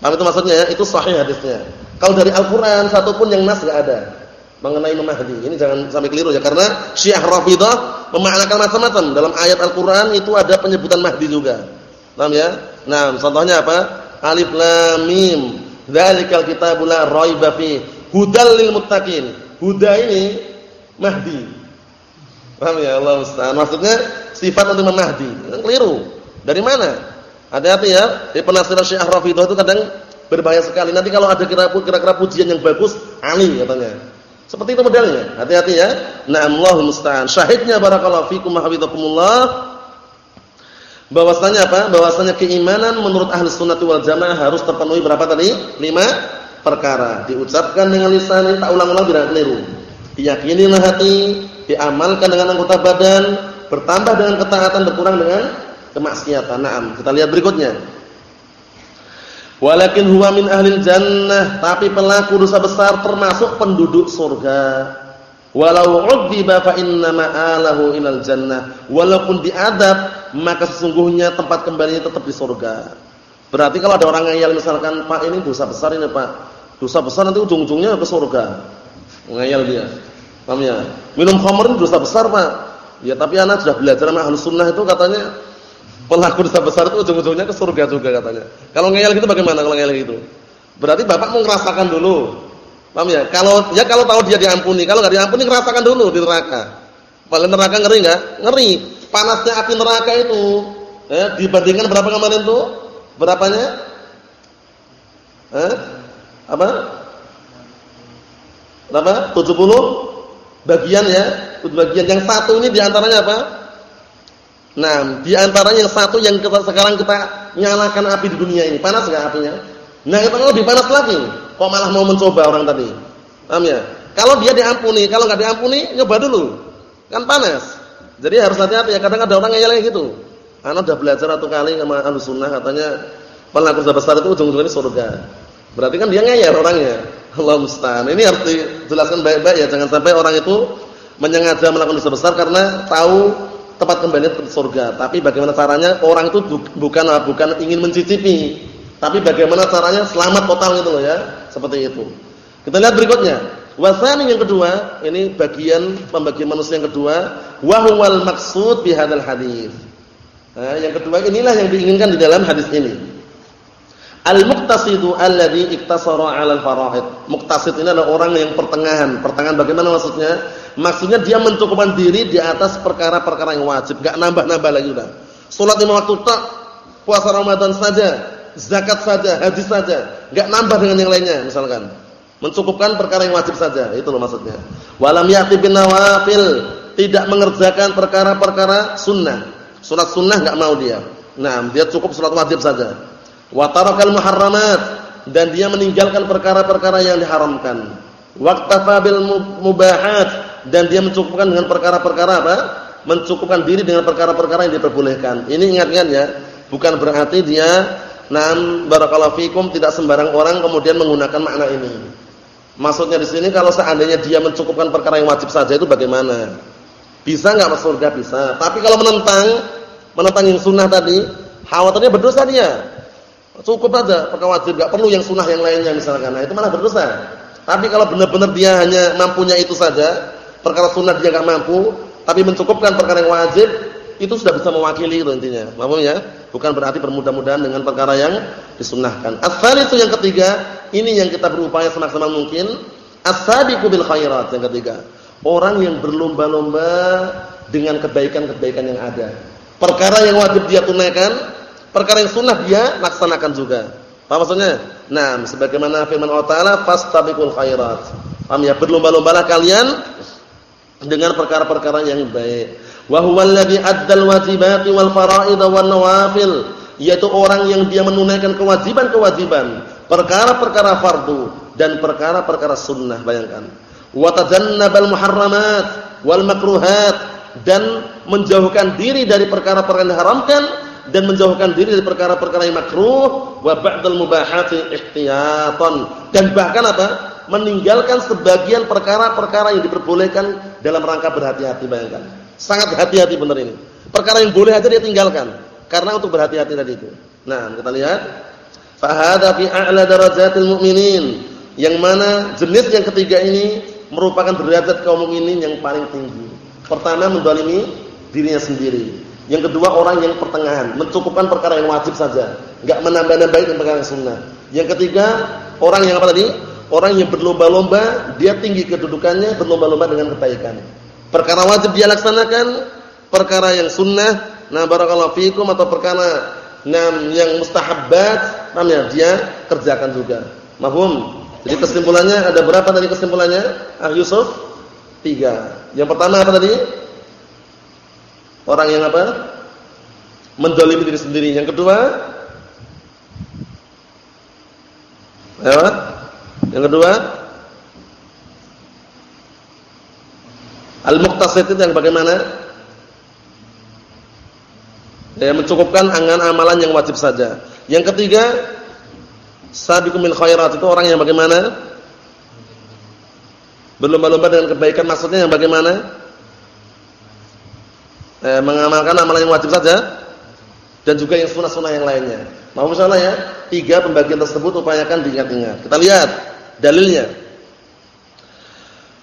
Paham itu maksudnya? Itu sahih hadisnya. Kalau dari Al-Qur'an satupun yang nas enggak ada mengenai Mahdi. Ini jangan sampai keliru ya karena Syiah Rafidhah memaknakan macam-macam. Dalam ayat Al-Qur'an itu ada penyebutan Mahdi juga. Paham ya? Nah, contohnya apa? Alif Lam Mim. Dzalikal kitabul la raiba fi hudal lil muttaqin. Huda ini Mahdi. Paham ya Allah Ustaz? Maksudnya sifat untuk Mahdi. Keliru. Dari mana? Hati-hati ya. Di penafsiran Syiah Rafidhah itu kadang berbahaya sekali. Nanti kalau ada kira-kira pujian yang bagus, Ali katanya. Seperti itu modelnya. Hati-hati ya. Na'amullahu musta'an. Syahidnya barakallahu fikum hafizakumullah. Bahwasanya apa? Bahwasanya keimanan menurut ahli sunnati wal jamaah harus terpenuhi berapa tadi? Lima perkara. Diucapkan dengan lisan, tak ulang-ulang tidak keliru. Diyakini dengan hati, diamalkan dengan anggota badan, bertambah dengan ketaatan, berkurang dengan kemaksiatan. Naam. Kita lihat berikutnya. Walakin huwa min ahlil jannah, tapi pelaku dosa besar termasuk penduduk surga. Walau udziba fa inna ma'alahu ilal jannah. Walaupun diadab, maka sesungguhnya tempat kembalinya tetap di surga. Berarti kalau ada orang ngayal misalkan, Pak ini dosa besar ini Pak. Dosa besar nanti ujung-ujungnya ke surga. Ngayal dia. Paham ya? Minum khamr ini dosa besar Pak. Ya tapi anak sudah belajar sama Ahlus Sunnah itu katanya pelaku dosa besar itu ujung-ujungnya ke surga juga katanya. Kalau ngeyel gitu bagaimana kalau ngeyel gitu? Berarti Bapak mau ngerasakan dulu. Paham ya? Kalau ya kalau tahu dia diampuni, kalau enggak diampuni ngerasakan dulu di neraka. Paling neraka ngeri enggak? Ngeri. Panasnya api neraka itu eh dibandingkan berapa kemarin tuh? Berapanya? Eh? Apa? Berapa? 70 bagian ya. Bagian yang satu ini di antaranya apa? Nah, di antaranya satu yang kita sekarang kita nyalakan api di dunia ini, panas enggak apinya? Nah, kita lebih panas lagi. Kok malah mau mencoba orang tadi? Paham ya? Kalau dia diampuni, kalau enggak diampuni, nyoba dulu. Kan panas. Jadi harus hati-hati ya, kadang ada orang kayak gitu. Anak udah belajar satu kali sama Ahlus Sunnah katanya pelaku dosa besar itu ujung-ujungnya surga. Berarti kan dia ngeyel orangnya. Allah musta'an. Ini harus dijelaskan baik-baik ya, jangan sampai orang itu menyengaja melakukan dosa besar karena tahu tempat kembali ke surga. Tapi bagaimana caranya? Orang itu bukan bukan ingin mencicipi, tapi bagaimana caranya selamat total gitu loh ya. Seperti itu. Kita lihat berikutnya. Wasani yang kedua, ini bagian pembagian manusia yang kedua, wa huwal maqsud bi hadzal hadis. Nah, yang kedua inilah yang diinginkan di dalam hadis ini. Al-muqtasidu alladhi iktasara 'ala al-fara'id. Muqtasid ini adalah orang yang pertengahan. Pertengahan bagaimana maksudnya? Maksudnya dia mencukupkan diri di atas perkara-perkara yang wajib, enggak nambah-nambah lagi udah. Salat lima waktu tak, puasa Ramadan saja, zakat saja, haji saja, enggak nambah dengan yang lainnya misalkan. Mencukupkan perkara yang wajib saja, itu loh maksudnya. Walam ya'ti bin nawafil, tidak mengerjakan perkara-perkara sunnah. Salat sunnah enggak mau dia. Nah, dia cukup salat wajib saja. Wa tarakal muharramat dan dia meninggalkan perkara-perkara yang diharamkan. Waqtafa bil mubahat dan dia mencukupkan dengan perkara-perkara apa? Mencukupkan diri dengan perkara-perkara yang diperbolehkan. Ini ingat-ingat ya, bukan berarti dia nam barakallahu fikum tidak sembarang orang kemudian menggunakan makna ini. Maksudnya di sini kalau seandainya dia mencukupkan perkara yang wajib saja itu bagaimana? Bisa enggak masuk surga? Bisa. Tapi kalau menentang menentang yang sunnah tadi, khawatirnya berdosa dia. Cukup aja perkara wajib, enggak perlu yang sunnah yang lainnya misalkan. Nah, itu malah berdosa. Tapi kalau benar-benar dia hanya mampunya itu saja, perkara sunnah dia enggak mampu, tapi mencukupkan perkara yang wajib, itu sudah bisa mewakili itu intinya. Paham ya? Bukan berarti bermudah-mudahan dengan perkara yang disunnahkan. Asal itu yang ketiga, ini yang kita berupaya semaksimal mungkin. As-sabiqu bil khairat yang ketiga. Orang yang berlomba-lomba dengan kebaikan-kebaikan yang ada. Perkara yang wajib dia tunaikan, perkara yang sunnah dia laksanakan juga. Paham maksudnya? Nah, sebagaimana firman Allah Taala, "Fastabiqul khairat." Paham ya? Berlomba-lombalah kalian dengan perkara-perkara yang baik. Wa huwal ladzi addal wajibati wal fara'id wan nawafil, yaitu orang yang dia menunaikan kewajiban-kewajiban, perkara-perkara fardu dan perkara-perkara sunnah, bayangkan. Wa tajannabal muharramat wal makruhat dan menjauhkan diri dari perkara-perkara yang diharamkan dan menjauhkan diri dari perkara-perkara yang makruh wa ba'dal mubahati ihtiyatan dan bahkan apa? meninggalkan sebagian perkara-perkara yang diperbolehkan dalam rangka berhati-hati bayangkan. Sangat hati-hati benar ini. Perkara yang boleh aja dia tinggalkan karena untuk berhati-hati tadi itu. Nah, kita lihat fa hadza fi a'la darajatil mu'minin yang mana jenis yang ketiga ini merupakan derajat kaum mukminin yang paling tinggi. Pertama mendalimi dirinya sendiri. Yang kedua orang yang pertengahan, mencukupkan perkara yang wajib saja, enggak menambah-nambahin dengan perkara yang sunnah. Yang ketiga, orang yang apa tadi? Orang yang berlomba-lomba, dia tinggi kedudukannya, berlomba-lomba dengan kebaikan. Perkara wajib dia laksanakan, perkara yang sunnah, nah barakallahu fikum atau perkara nam yang mustahabbat, namanya dia kerjakan juga. Mahum. Jadi kesimpulannya ada berapa tadi kesimpulannya? Ah Yusuf? Tiga. Yang pertama apa tadi? Orang yang apa? Mendolimi diri sendiri. Yang kedua, apa? Yang kedua, al-muqtasid itu yang bagaimana? Ya, mencukupkan angan amalan yang wajib saja. Yang ketiga, sabiqum min khairat itu orang yang bagaimana? Berlomba-lomba dengan kebaikan maksudnya yang bagaimana? eh, mengamalkan amalan yang wajib saja dan juga yang sunnah-sunnah yang lainnya. Mau misalnya ya, tiga pembagian tersebut upayakan diingat-ingat. Kita lihat dalilnya.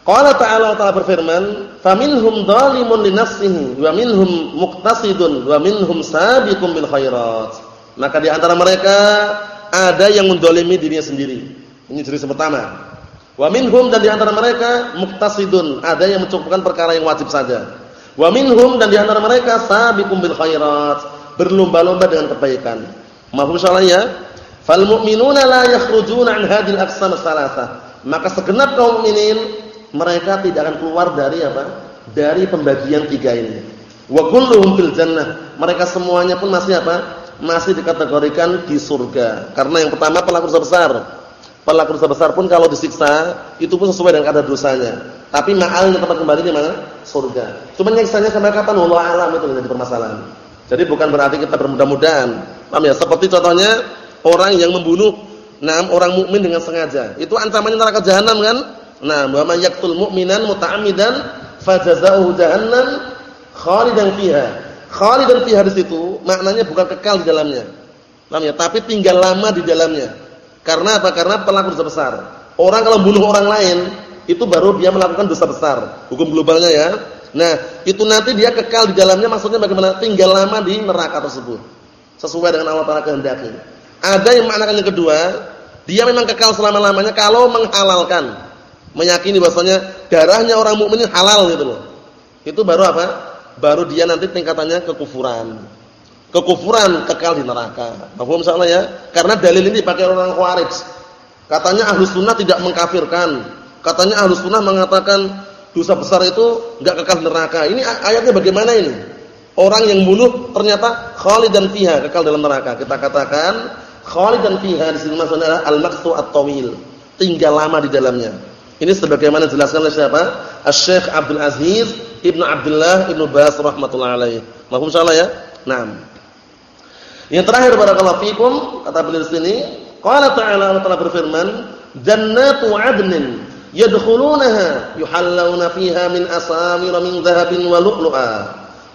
Qala ta'ala ta'ala berfirman, "Faminhum dhalimun li nafsihi wa minhum muqtasidun wa minhum sabiqun bil khairat." Maka di antara mereka ada yang mendolimi dirinya sendiri. Ini jenis pertama. Wa minhum dan di antara mereka muqtasidun, ada yang mencukupkan perkara yang wajib saja. Wa minhum dan di antara mereka sabiqum bil khairat, berlomba-lomba dengan kebaikan. Mahfum ya? Fal mu'minuna la yakhrujuna an hadhil aqsam. Maka segenap kaum mukminin mereka tidak akan keluar dari apa? Dari pembagian tiga ini. Wa kulluhum fil jannah. Mereka semuanya pun masih apa? Masih dikategorikan di surga. Karena yang pertama pelaku dosa besar. Pelaku dosa besar pun kalau disiksa itu pun sesuai dengan kadar dosanya. Tapi ma'alnya tempat kembali di mana? Surga. Cuma nyiksanya sampai kapan? Allah alam itu menjadi permasalahan. Jadi bukan berarti kita bermudah-mudahan. Paham ya? Seperti contohnya orang yang membunuh enam orang mukmin dengan sengaja. Itu ancamannya neraka jahanam kan? Nah, wa may yaqtul mu'minan muta'ammidan fajazaohu jahannam khalidan fiha. Khalidan fiha di situ maknanya bukan kekal di dalamnya. Ya? Tapi tinggal lama di dalamnya. Karena apa? Karena pelaku dosa besar. Orang kalau bunuh orang lain itu baru dia melakukan dosa besar. Hukum globalnya ya. Nah, itu nanti dia kekal di dalamnya maksudnya bagaimana? Tinggal lama di neraka tersebut. Sesuai dengan Allah Taala kehendaki. Ada yang maknakan yang kedua, dia memang kekal selama-lamanya kalau menghalalkan. Meyakini bahwasanya darahnya orang mukmin halal gitu loh. Itu baru apa? Baru dia nanti tingkatannya kekufuran. Kekufuran kekal di neraka. Paham misalnya ya? Karena dalil ini dipakai orang Khawarij. Katanya Ahlus Sunnah tidak mengkafirkan Katanya Ahlus Sunnah mengatakan dosa besar itu enggak kekal neraka. Ini ayatnya bagaimana ini? Orang yang bunuh ternyata khalidan fiha, kekal dalam neraka. Kita katakan khalidan fiha di sini maksudnya adalah al-maqtu at-tawil, tinggal lama di dalamnya. Ini sebagaimana dijelaskan oleh siapa? Asy-Syaikh Abdul Aziz Ibnu Abdullah Ibnu Bas rahimatullah alaih. Mahfum insyaallah ya? Naam. Yang terakhir barakallahu fikum kata beliau di sini, qala ta'ala Allah Ta'ala berfirman, "Jannatu 'adnin yadkhulunaha yuhallawna fiha min asamir min dhahabin wa lu'lu'a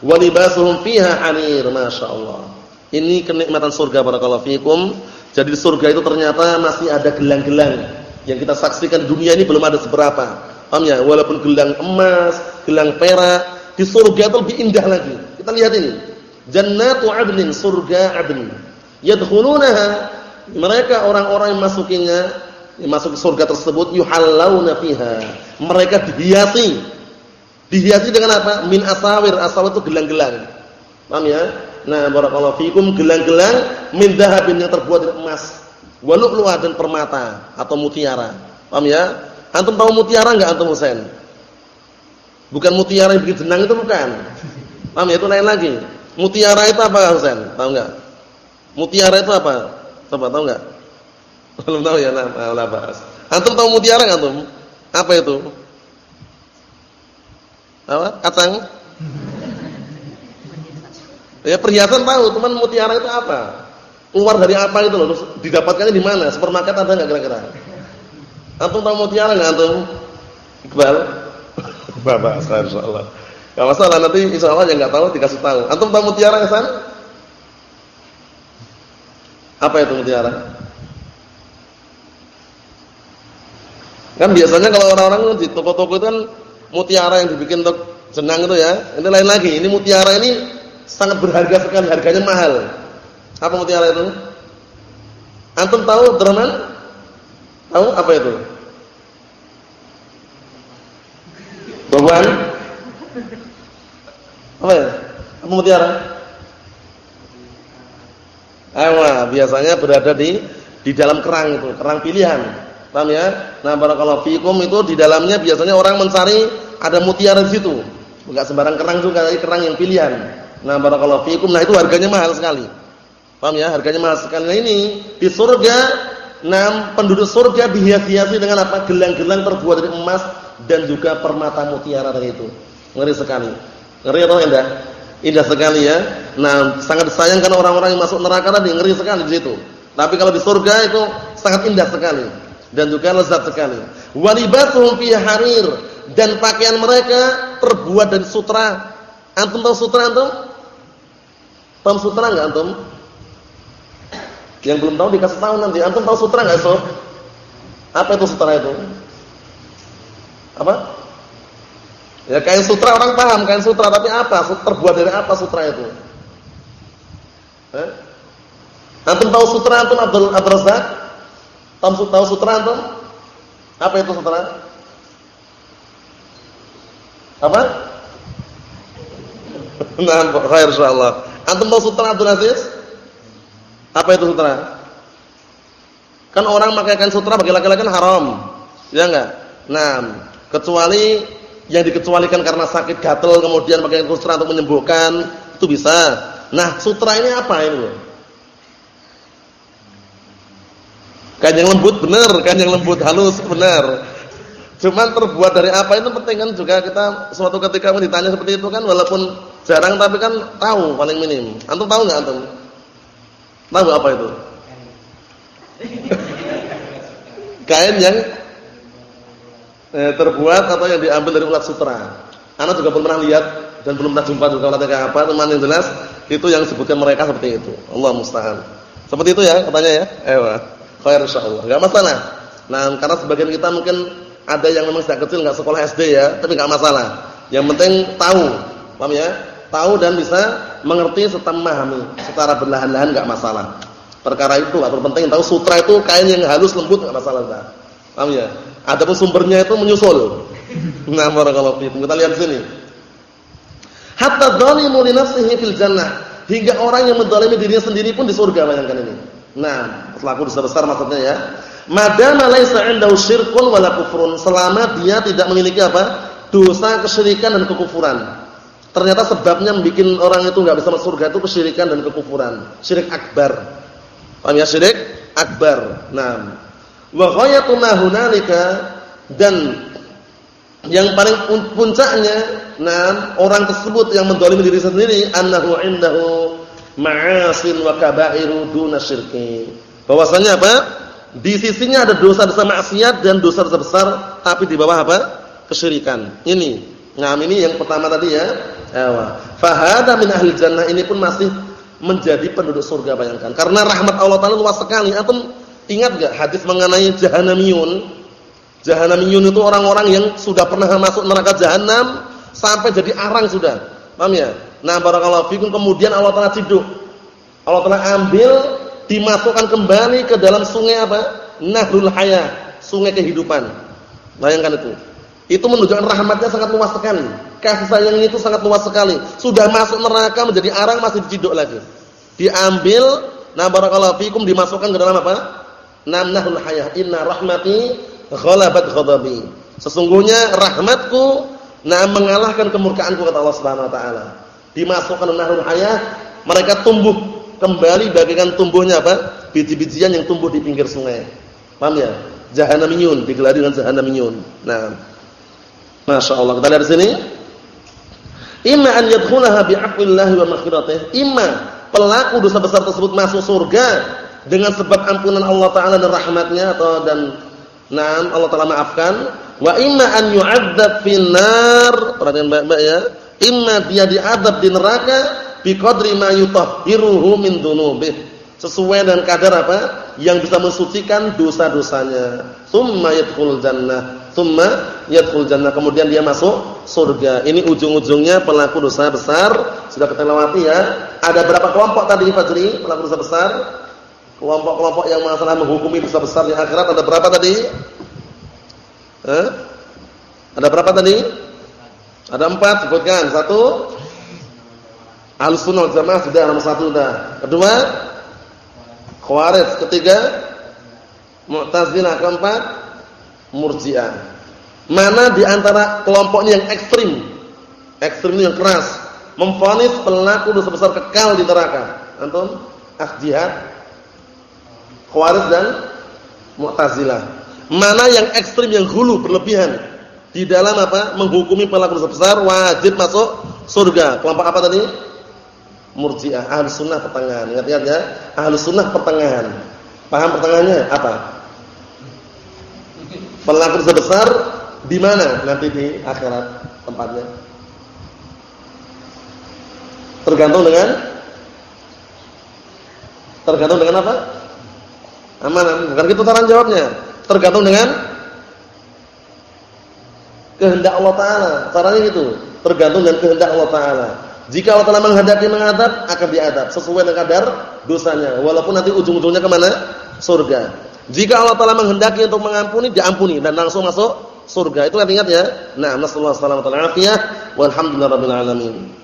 wa libasuhum fiha harir masyaallah ini kenikmatan surga barakallahu fikum jadi di surga itu ternyata masih ada gelang-gelang yang kita saksikan dunia ini belum ada seberapa paham ya walaupun gelang emas gelang perak di surga itu lebih indah lagi kita lihat ini jannatu adnin surga adn yadkhulunaha mereka orang-orang yang masukinya masuk surga tersebut yuhallawna fiha. Mereka dihiasi. Dihiasi dengan apa? Min asawir. Asawir itu gelang-gelang. Paham ya? Nah, barakallahu fikum gelang-gelang min dahabin yang terbuat dari emas. Wa lu'lu'a dan permata atau mutiara. Paham ya? Antum tahu mutiara enggak antum Husain? Bukan mutiara yang bikin jenang itu bukan. Paham ya? Itu lain lagi. Mutiara itu apa Husain? Tahu enggak? Mutiara itu apa? Coba tahu enggak? Belum tahu ya, nah, bahas. Antum tahu mutiara enggak antum? Apa itu? Apa? Kacang? Ya perhiasan tahu, teman mutiara itu apa? Keluar dari apa itu loh? Terus didapatkannya di mana? Supermarket ada nggak kira-kira? Antum tahu mutiara nggak antum? Iqbal? Bapak, insyaallah. Enggak masalah nanti insyaallah yang nggak tahu dikasih tahu. Antum tahu mutiara Hasan? Apa itu mutiara? Kan biasanya kalau orang-orang di toko-toko itu kan mutiara yang dibikin untuk senang itu ya. Ini lain lagi. Ini mutiara ini sangat berharga sekali, harganya mahal. Apa mutiara itu? Antum tahu Abdurrahman? Tahu apa itu? Babuan? Apa ya? Apa mutiara? Ewa, biasanya berada di di dalam kerang itu, kerang pilihan. Paham ya? Nah, barakallahu fikum itu di dalamnya biasanya orang mencari ada mutiara di situ. Enggak sembarang kerang juga, tapi kerang yang pilihan. Nah, barakallahu fikum. Nah, itu harganya mahal sekali. Paham ya? Harganya mahal sekali. Nah, ini di surga, nah penduduk surga dihias-hiasi dengan apa? Gelang-gelang terbuat dari emas dan juga permata mutiara dari itu. Ngeri sekali. Ngeri atau indah? Indah sekali ya. Nah, sangat disayangkan orang-orang yang masuk neraka tadi, ngeri sekali di situ. Tapi kalau di surga itu sangat indah sekali dan juga lezat sekali. Walibatuhum fiha harir dan pakaian mereka terbuat dari sutra. Antum tahu sutra antum? Tahu sutra enggak antum? Yang belum tahu dikasih tahu nanti. Antum tahu sutra enggak, Sob? Apa itu sutra itu? Apa? Ya kain sutra orang paham kain sutra, tapi apa? Terbuat dari apa sutra itu? Eh? Antum tahu sutra antum Abdul Abdul Razak? Tahu tahu sutra antum? Apa itu sutra? Apa? Nah, khair insyaallah. Antum tahu sutra Abdul Aziz? Apa itu sutra? Kan orang pakaikan sutra bagi laki-laki kan haram. Ya enggak? Nah, kecuali yang dikecualikan karena sakit gatel kemudian pakai sutra untuk menyembuhkan itu bisa. Nah, sutra ini apa ini? Kan yang lembut benar, kan yang lembut halus benar. Cuman terbuat dari apa itu penting kan juga kita suatu ketika ditanya seperti itu kan walaupun jarang tapi kan tahu paling minim. Antum tahu enggak antum? Tahu apa itu? Kain yang eh, terbuat atau yang diambil dari ulat sutra. Anak juga belum pernah lihat dan belum pernah jumpa juga ulatnya kayak apa, teman yang jelas itu yang disebutkan mereka seperti itu. Allah musta'an. Seperti itu ya katanya ya. Ewa. Khair insyaallah. Enggak masalah. Nah, karena sebagian kita mungkin ada yang memang sejak kecil nggak sekolah SD ya, tapi nggak masalah. Yang penting tahu, paham ya? Tahu dan bisa mengerti serta memahami secara berlahan-lahan nggak masalah. Perkara itu atau penting tahu sutra itu kain yang halus lembut nggak masalah enggak. Paham ya? Adapun sumbernya itu menyusul. Nah, barakallahu fiikum. Kita lihat sini. Hatta dzalimu li nafsihi fil jannah. Hingga orang yang menzalimi dirinya sendiri pun di surga bayangkan ini. Nah, pelaku dosa besar maksudnya ya. Madama laisa 'indahu syirkun wala kufrun, selama dia tidak memiliki apa? dosa kesyirikan dan kekufuran. Ternyata sebabnya membuat orang itu enggak bisa masuk surga itu kesyirikan dan kekufuran, syirik akbar. Paham ya syirik akbar. Nah, wa ghayatuna hunalika dan yang paling puncaknya nah orang tersebut yang mendolimi diri sendiri annahu indahu ma'asin wa kaba'iru duna syirki. Bahwasanya apa? Di sisinya ada dosa-dosa maksiat dan dosa-dosa besar tapi di bawah apa? kesyirikan. Ini. Nah, ini yang pertama tadi ya. Ewa. Fahada min ahli jannah ini pun masih menjadi penduduk surga bayangkan. Karena rahmat Allah Taala luas sekali. Antum ingat enggak hadis mengenai jahanamiyun? Jahanamiyun itu orang-orang yang sudah pernah masuk neraka jahanam sampai jadi arang sudah. Paham ya? Nah, barakallahu fikum kemudian Allah Taala ciduk. Allah Taala ambil dimasukkan kembali ke dalam sungai apa? Nahrul Hayah, sungai kehidupan. Bayangkan itu. Itu menunjukkan rahmatnya sangat luas sekali. Kasih sayangnya itu sangat luas sekali. Sudah masuk neraka menjadi arang masih diciduk lagi. Diambil, nah barakallahu fikum dimasukkan ke dalam apa? Namnahul hayah. Inna rahmati ghalabat ghadabi. Sesungguhnya rahmatku nah mengalahkan kemurkaanku kata Allah Subhanahu wa taala. Dimasukkan nahrul hayah, mereka tumbuh kembali bagikan tumbuhnya apa? Biji-bijian yang tumbuh di pinggir sungai. Paham ya? Jahannamiyun digelari dengan jahannamiyun. Nah, Masya Allah. Kita lihat sini. Imma an yadkhulaha bi'afwillahi wa maghfiratih. Imma pelaku dosa besar tersebut masuk surga dengan sebab ampunan Allah taala dan rahmatnya atau dan Naam Allah taala maafkan. Wa imma an yu'adzab finnar. Perhatian baik-baik ya. Imma dia diadab di neraka biqadri ma yutahhiruhu min dzunubih. Sesuai dengan kadar apa? Yang bisa mensucikan dosa-dosanya. Tsumma yadkhul jannah tsumma yadkhul jannah kemudian dia masuk surga ini ujung-ujungnya pelaku dosa besar sudah kita lewati ya ada berapa kelompok tadi Fajri pelaku dosa besar Kelompok-kelompok yang masalah menghukumi dosa besar di akhirat ada berapa tadi? Eh? Ada berapa tadi? Ada empat, sebutkan. Satu, Al-Sunnah Jamaah sudah nomor satu sudah. Kedua, Khawarij. Ketiga, Mu'tazilah. Keempat, Murji'ah. Mana di antara kelompoknya yang ekstrim? Ekstrim yang keras, memfonis pelaku dosa besar kekal di neraka. Antum, ah jihad Khawarij dan Mu'tazilah. Mana yang ekstrim yang hulu berlebihan di dalam apa? Menghukumi pelaku dosa besar wajib masuk surga. Kelompok apa tadi? Murji'ah, Ahlus Sunnah pertengahan. Ingat-ingat ya, Ahlus Sunnah pertengahan. Paham pertengahannya apa? Pelaku dosa besar di mana nanti di akhirat tempatnya? Tergantung dengan tergantung dengan apa? Aman, bukan gitu cara jawabnya. Tergantung dengan kehendak Allah taala. Caranya gitu. Tergantung dengan kehendak Allah taala. Jika Allah taala menghendaki mengadab, akan diadab sesuai dengan kadar dosanya. Walaupun nanti ujung-ujungnya ke mana? Surga. Jika Allah taala menghendaki untuk mengampuni, diampuni dan langsung masuk surga. Itu kan ingat ya. Nah, nasallahu alaihi wasallam. Walhamdulillahirabbil alamin.